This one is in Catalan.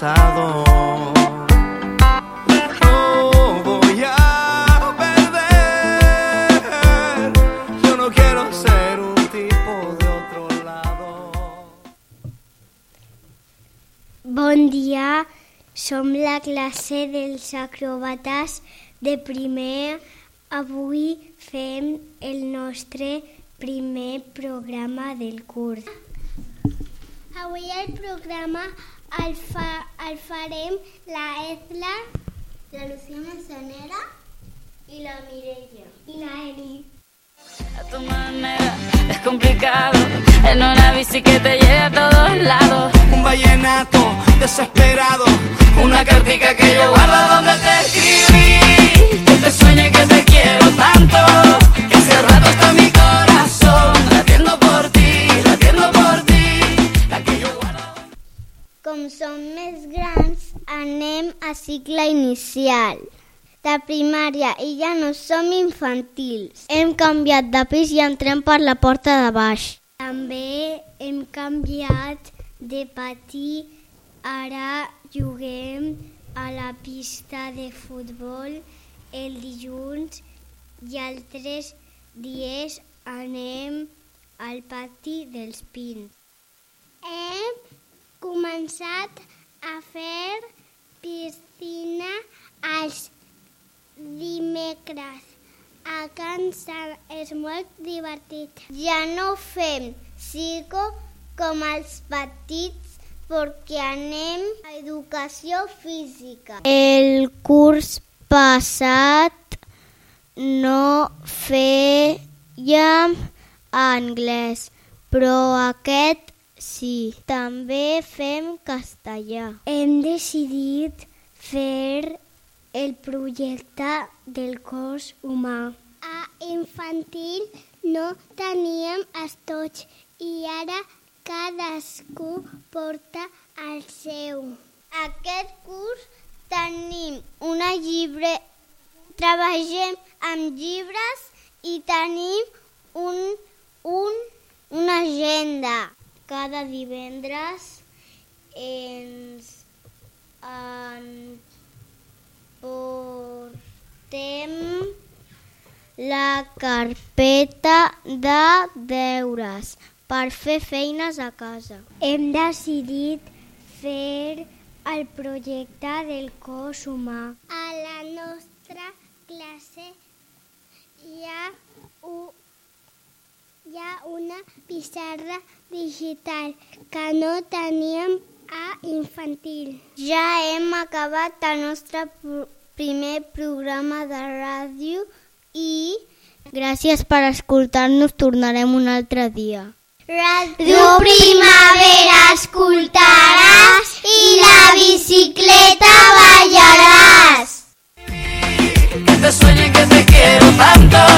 pasado. No voy a perder. Yo no quiero ser un tipo de otro lado. Bon dia, som la classe dels acrobates de primer. Avui fem el nostre primer programa del curs. Avui el programa el, fa, el farem la Ezla, la Lucía Manzanera i la Mireia. I la Eli. A tu manera es complicado. En una bici que te lleve a todos lados. Un vallenato desesperado. Una cartica que yo guardo anem a cicle inicial de primària i ja no som infantils. Hem canviat de pis i entrem per la porta de baix. També hem canviat de pati. Ara juguem a la pista de futbol el dilluns i altres dies anem al pati dels pins. Hem començat a fer piscina als dimecres. A Can Sant és molt divertit. Ja no fem circo com els petits perquè anem a educació física. El curs passat no fèiem anglès, però aquest sí. També fem castellà. Hem decidit fer el projecte del cos humà. A infantil no teníem estoig i ara cadascú porta el seu. Aquest curs tenim una llibre... Treballem amb llibres i tenim un, un, una agenda. Cada divendres ens en portem la carpeta de deures per fer feines a casa. Hem decidit fer el projecte del cos humà. A la nostra classe hi ha, u, hi ha una pissarra digital que no teníem a infantil. Ja hem acabat el nostre pr primer programa de ràdio i gràcies per escoltar-nos. Tornarem un altre dia. Ràdio Primavera escoltaràs i la bicicleta ballaràs. Que te sueñe que te quiero tanto